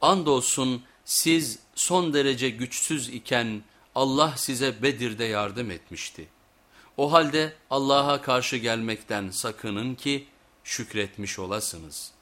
Andolsun siz son derece güçsüz iken Allah size Bedir'de yardım etmişti. O halde Allah'a karşı gelmekten sakının ki şükretmiş olasınız.''